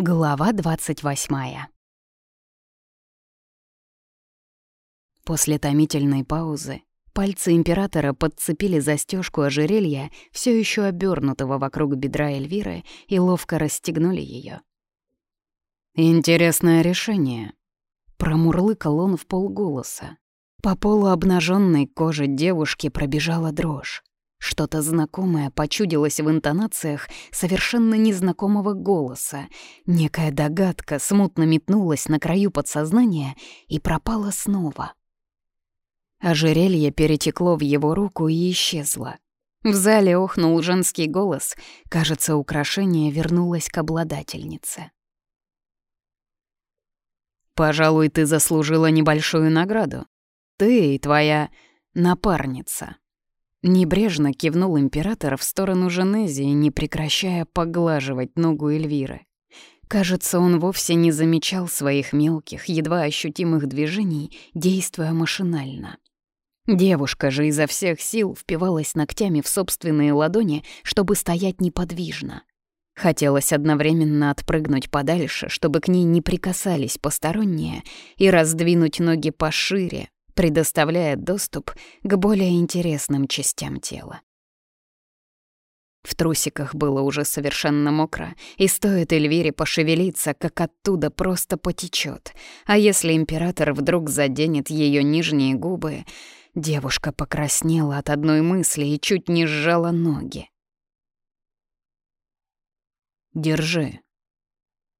Глава 28 После томительной паузы пальцы императора подцепили застежку ожерелья, все еще обернутого вокруг бедра Эльвиры, и ловко расстегнули ее. «Интересное решение», — промурлыкал он в полголоса. По полуобнаженной коже девушки пробежала дрожь. Что-то знакомое почудилось в интонациях совершенно незнакомого голоса. Некая догадка смутно метнулась на краю подсознания и пропала снова. Ожерелье перетекло в его руку и исчезло. В зале охнул женский голос. Кажется, украшение вернулось к обладательнице. «Пожалуй, ты заслужила небольшую награду. Ты и твоя напарница». Небрежно кивнул император в сторону Женезии, не прекращая поглаживать ногу Эльвиры. Кажется, он вовсе не замечал своих мелких, едва ощутимых движений, действуя машинально. Девушка же изо всех сил впивалась ногтями в собственные ладони, чтобы стоять неподвижно. Хотелось одновременно отпрыгнуть подальше, чтобы к ней не прикасались посторонние, и раздвинуть ноги пошире, предоставляя доступ к более интересным частям тела. В трусиках было уже совершенно мокро, и стоит Эльвире пошевелиться, как оттуда просто потечет. А если император вдруг заденет ее нижние губы, девушка покраснела от одной мысли и чуть не сжала ноги. «Держи».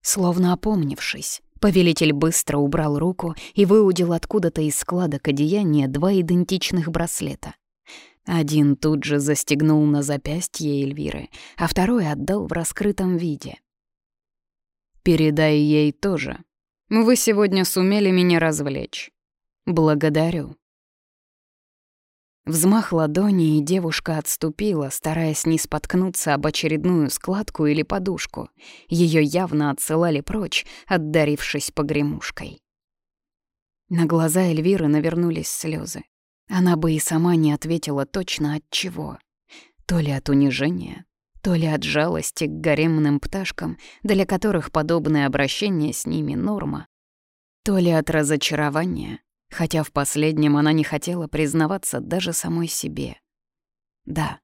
Словно опомнившись, Повелитель быстро убрал руку и выудил откуда-то из складок одеяния два идентичных браслета. Один тут же застегнул на запястье Эльвиры, а второй отдал в раскрытом виде. «Передай ей тоже. Вы сегодня сумели меня развлечь. Благодарю». Взмах ладони, и девушка отступила, стараясь не споткнуться об очередную складку или подушку. Ее явно отсылали прочь, отдарившись погремушкой. На глаза Эльвиры навернулись слезы. Она бы и сама не ответила точно от чего. То ли от унижения, то ли от жалости к гаремным пташкам, для которых подобное обращение с ними норма, то ли от разочарования, хотя в последнем она не хотела признаваться даже самой себе. Да,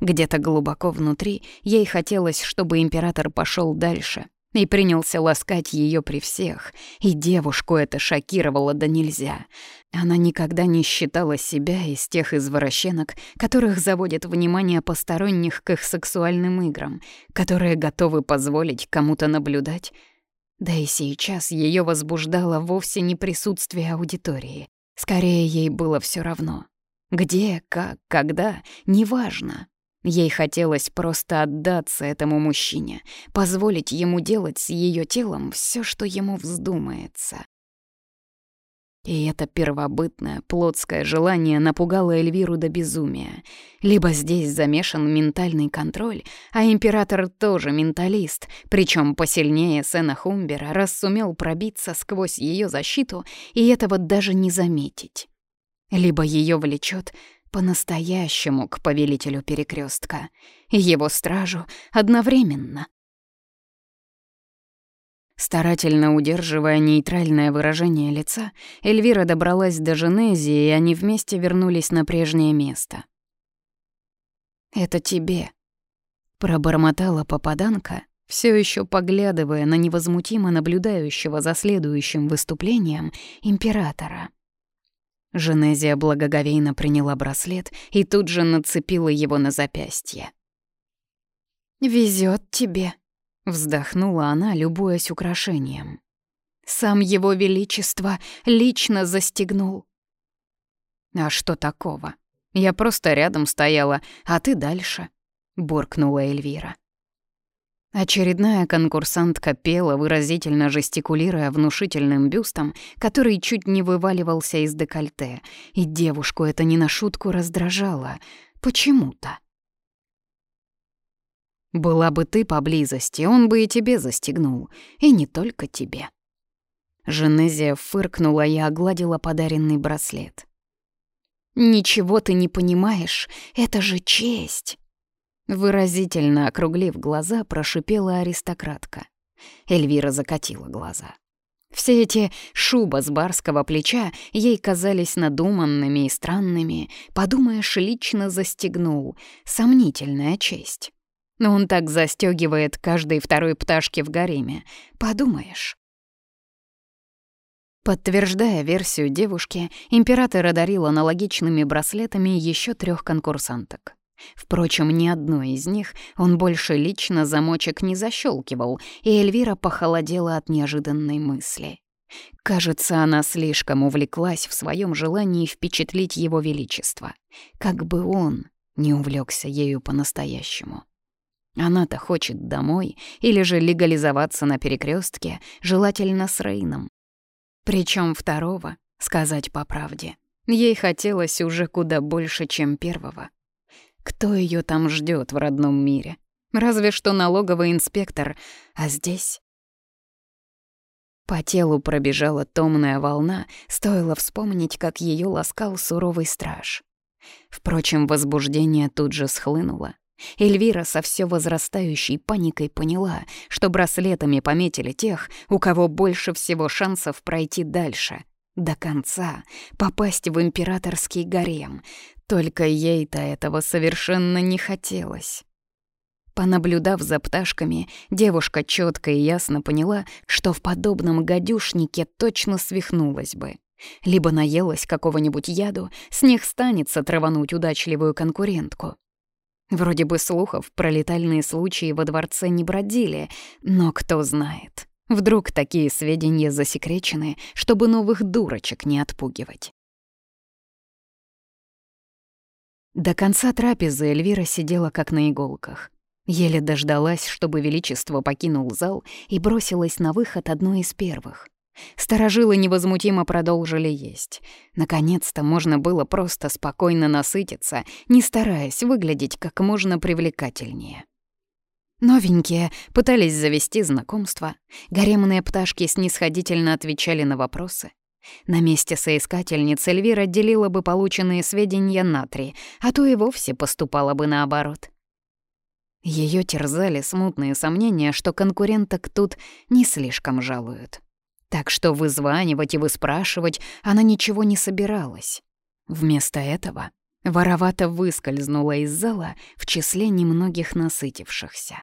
где-то глубоко внутри ей хотелось, чтобы император пошел дальше и принялся ласкать ее при всех, и девушку это шокировало да нельзя. Она никогда не считала себя из тех извращенок, которых заводят внимание посторонних к их сексуальным играм, которые готовы позволить кому-то наблюдать да и сейчас ее возбуждало вовсе не присутствие аудитории. Скорее, ей было все равно. Где, как, когда — неважно. Ей хотелось просто отдаться этому мужчине, позволить ему делать с ее телом все, что ему вздумается. И это первобытное, плотское желание напугало Эльвиру до безумия. Либо здесь замешан ментальный контроль, а император тоже менталист, причем посильнее Сена Хумбера, раз сумел пробиться сквозь ее защиту и этого даже не заметить. Либо ее влечет по-настоящему к повелителю перекрестка его стражу одновременно. Старательно удерживая нейтральное выражение лица, Эльвира добралась до Женезии, и они вместе вернулись на прежнее место. «Это тебе», — пробормотала попаданка, все еще поглядывая на невозмутимо наблюдающего за следующим выступлением императора. Женезия благоговейно приняла браслет и тут же нацепила его на запястье. «Везет тебе», Вздохнула она, любуясь украшением. Сам его величество лично застегнул. «А что такого? Я просто рядом стояла, а ты дальше», — буркнула Эльвира. Очередная конкурсантка пела, выразительно жестикулируя внушительным бюстом, который чуть не вываливался из декольте, и девушку это не на шутку раздражало. Почему-то. Была бы ты поблизости, он бы и тебе застегнул. И не только тебе. Женезия фыркнула и огладила подаренный браслет. «Ничего ты не понимаешь, это же честь!» Выразительно округлив глаза, прошипела аристократка. Эльвира закатила глаза. Все эти шуба с барского плеча ей казались надуманными и странными. Подумаешь, лично застегнул. Сомнительная честь. Но он так застегивает каждой второй пташки в гареме. Подумаешь. Подтверждая версию девушки, император одарил аналогичными браслетами еще трех конкурсанток. Впрочем, ни одной из них он больше лично замочек не защелкивал, и Эльвира похолодела от неожиданной мысли. Кажется, она слишком увлеклась в своем желании впечатлить его величество. Как бы он не увлекся ею по-настоящему. Она-то хочет домой или же легализоваться на перекрестке, желательно с Рейном. Причем второго, сказать по правде, ей хотелось уже куда больше, чем первого. Кто ее там ждет в родном мире? Разве что налоговый инспектор, а здесь... По телу пробежала томная волна, стоило вспомнить, как ее ласкал суровый страж. Впрочем, возбуждение тут же схлынуло. Эльвира со все возрастающей паникой поняла, что браслетами пометили тех, у кого больше всего шансов пройти дальше, до конца, попасть в императорский гарем. Только ей-то этого совершенно не хотелось. Понаблюдав за пташками, девушка четко и ясно поняла, что в подобном гадюшнике точно свихнулась бы. Либо наелась какого-нибудь яду, с них станется травануть удачливую конкурентку. Вроде бы слухов про летальные случаи во дворце не бродили, но кто знает. Вдруг такие сведения засекречены, чтобы новых дурочек не отпугивать. До конца трапезы Эльвира сидела как на иголках. Еле дождалась, чтобы Величество покинул зал и бросилась на выход одной из первых. Старожилы невозмутимо продолжили есть. Наконец-то можно было просто спокойно насытиться, не стараясь выглядеть как можно привлекательнее. Новенькие пытались завести знакомство, гаремные пташки снисходительно отвечали на вопросы. На месте соискательниц Эльвира делила бы полученные сведения на три, а то и вовсе поступала бы наоборот. Ее терзали смутные сомнения, что конкуренток тут не слишком жалуют. Так что вызванивать и выспрашивать она ничего не собиралась. Вместо этого воровато выскользнула из зала в числе немногих насытившихся.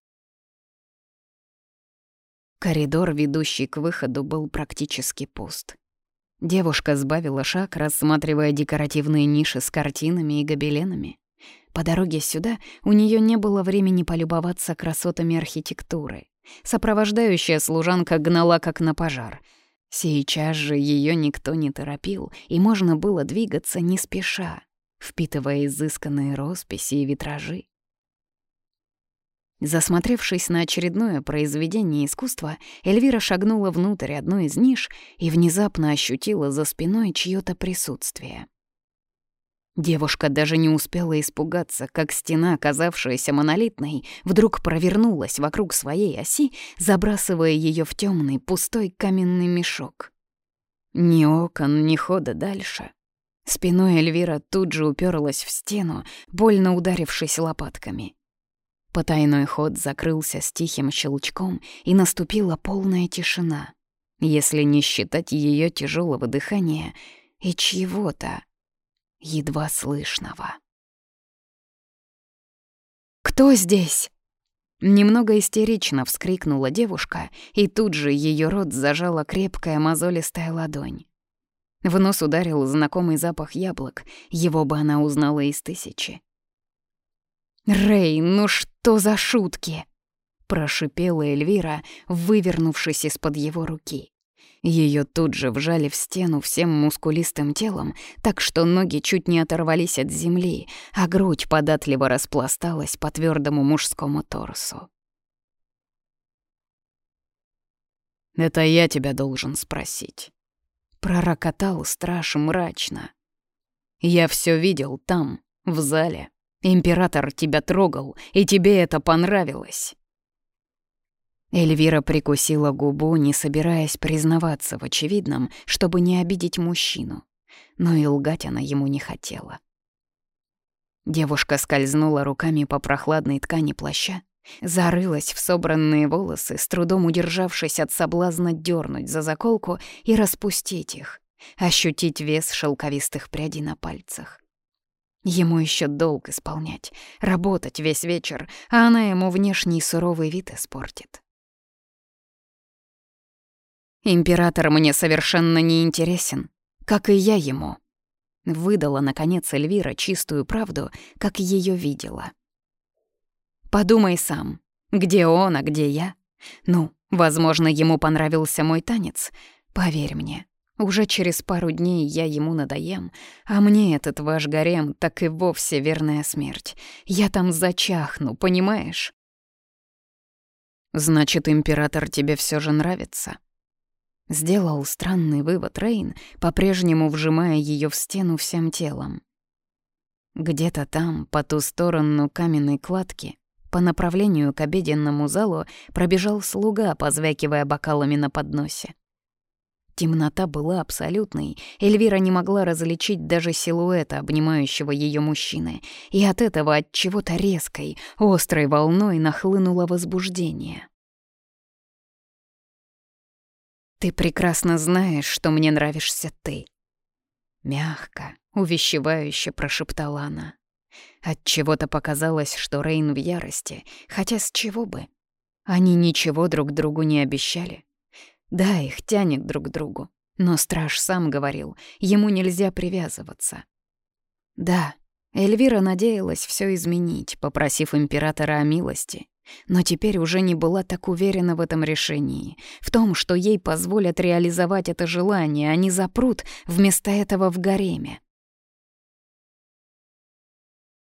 Коридор, ведущий к выходу, был практически пуст. Девушка сбавила шаг, рассматривая декоративные ниши с картинами и гобеленами. По дороге сюда у нее не было времени полюбоваться красотами архитектуры. Сопровождающая служанка гнала как на пожар. Сейчас же ее никто не торопил, и можно было двигаться не спеша, впитывая изысканные росписи и витражи. Засмотревшись на очередное произведение искусства, Эльвира шагнула внутрь одной из ниш и внезапно ощутила за спиной чьё-то присутствие. Девушка даже не успела испугаться, как стена, казавшаяся монолитной, вдруг провернулась вокруг своей оси, забрасывая ее в темный пустой каменный мешок. Ни окон, ни хода дальше. Спиной Эльвира тут же уперлась в стену, больно ударившись лопатками. Потайной ход закрылся с тихим щелчком, и наступила полная тишина, если не считать ее тяжелого дыхания и чьего-то едва слышного. «Кто здесь?» Немного истерично вскрикнула девушка, и тут же ее рот зажала крепкая мозолистая ладонь. В нос ударил знакомый запах яблок, его бы она узнала из тысячи. «Рэй, ну что за шутки?» — прошипела Эльвира, вывернувшись из-под его руки. Ее тут же вжали в стену всем мускулистым телом, так что ноги чуть не оторвались от земли, а грудь податливо распласталась по твердому мужскому торсу. «Это я тебя должен спросить», — пророкотал страж мрачно. «Я все видел там, в зале. Император тебя трогал, и тебе это понравилось». Эльвира прикусила губу, не собираясь признаваться в очевидном, чтобы не обидеть мужчину. Но и лгать она ему не хотела. Девушка скользнула руками по прохладной ткани плаща, Зарылась в собранные волосы, с трудом удержавшись от соблазна дернуть за заколку и распустить их, ощутить вес шелковистых прядей на пальцах. Ему еще долг исполнять, работать весь вечер, а она ему внешний суровый вид испортит. Император мне совершенно не интересен, как и я ему. Выдала, наконец, Эльвира чистую правду, как ее видела. Подумай сам, где он, а где я? Ну, возможно, ему понравился мой танец. Поверь мне, уже через пару дней я ему надоем, а мне этот ваш гарем так и вовсе верная смерть. Я там зачахну, понимаешь? Значит, император тебе все же нравится? Сделал странный вывод Рейн, по-прежнему вжимая ее в стену всем телом. Где-то там, по ту сторону каменной кладки, по направлению к обеденному залу пробежал слуга, позвякивая бокалами на подносе. Темнота была абсолютной, Эльвира не могла различить даже силуэта обнимающего ее мужчины, и от этого от чего-то резкой, острой волной нахлынуло возбуждение. «Ты прекрасно знаешь, что мне нравишься ты», — мягко, увещевающе прошептала она. От чего-то показалось, что Рейн в ярости, хотя с чего бы? Они ничего друг другу не обещали. Да, их тянет друг к другу, но страж сам говорил, ему нельзя привязываться. Да, Эльвира надеялась все изменить, попросив императора о милости, но теперь уже не была так уверена в этом решении, в том, что ей позволят реализовать это желание, а не запрут вместо этого в гареме.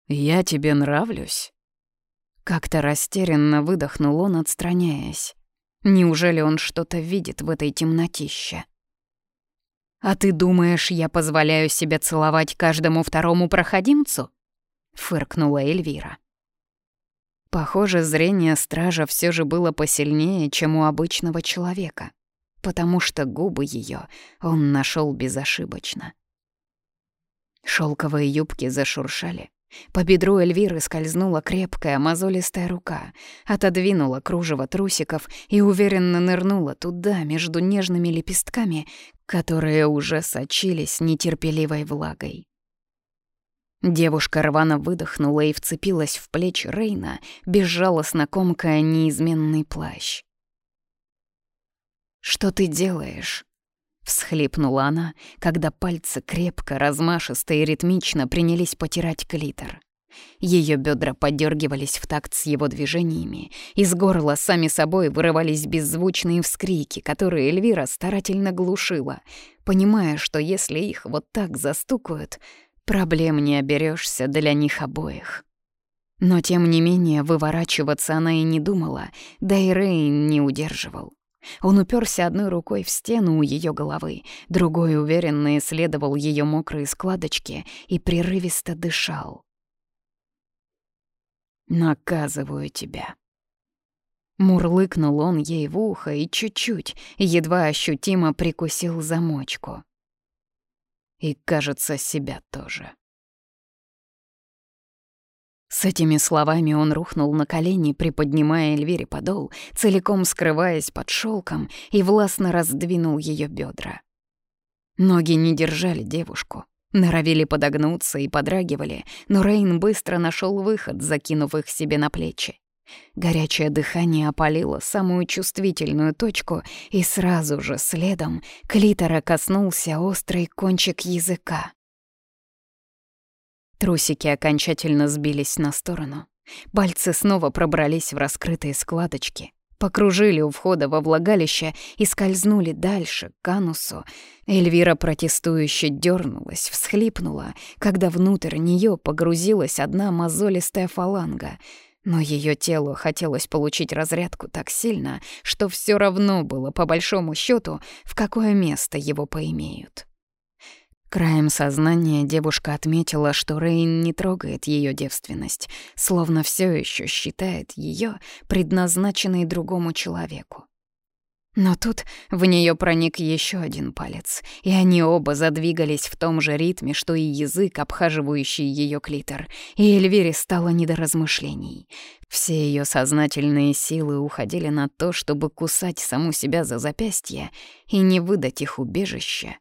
«Я тебе нравлюсь?» Как-то растерянно выдохнул он, отстраняясь. Неужели он что-то видит в этой темнотище? «А ты думаешь, я позволяю себе целовать каждому второму проходимцу?» — фыркнула Эльвира. Похоже, зрение стража все же было посильнее, чем у обычного человека, потому что губы ее он нашел безошибочно. Шелковые юбки зашуршали, по бедру Эльвиры скользнула крепкая мозолистая рука, отодвинула кружево трусиков и уверенно нырнула туда, между нежными лепестками, которые уже сочились нетерпеливой влагой. Девушка рвано выдохнула и вцепилась в плечи Рейна, безжалостно комкая неизменный плащ. «Что ты делаешь?» — всхлипнула она, когда пальцы крепко, размашисто и ритмично принялись потирать клитор. Ее бедра подергивались в такт с его движениями, из горла сами собой вырывались беззвучные вскрики, которые Эльвира старательно глушила, понимая, что если их вот так застукают, проблем не оберешься для них обоих. Но тем не менее выворачиваться она и не думала, да и Рейн не удерживал. Он уперся одной рукой в стену у ее головы, другой уверенно исследовал ее мокрые складочки и прерывисто дышал. «Наказываю тебя». Мурлыкнул он ей в ухо и чуть-чуть, едва ощутимо прикусил замочку. И, кажется, себя тоже. С этими словами он рухнул на колени, приподнимая Эльвире подол, целиком скрываясь под шелком, и властно раздвинул ее бедра. Ноги не держали девушку, норовили подогнуться и подрагивали, но Рейн быстро нашел выход, закинув их себе на плечи. Горячее дыхание опалило самую чувствительную точку, и сразу же следом клитора коснулся острый кончик языка. Трусики окончательно сбились на сторону. Пальцы снова пробрались в раскрытые складочки, покружили у входа во влагалище и скользнули дальше, к анусу. Эльвира протестующе дернулась, всхлипнула, когда внутрь нее погрузилась одна мозолистая фаланга — но ее телу хотелось получить разрядку так сильно, что все равно было, по большому счету, в какое место его поимеют. Краем сознания девушка отметила, что Рейн не трогает ее девственность, словно все еще считает ее предназначенной другому человеку. Но тут в нее проник еще один палец, и они оба задвигались в том же ритме, что и язык, обхаживающий ее клитор, и Эльвире стало не до размышлений. Все ее сознательные силы уходили на то, чтобы кусать саму себя за запястье и не выдать их убежище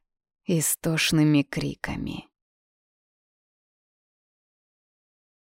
истошными криками.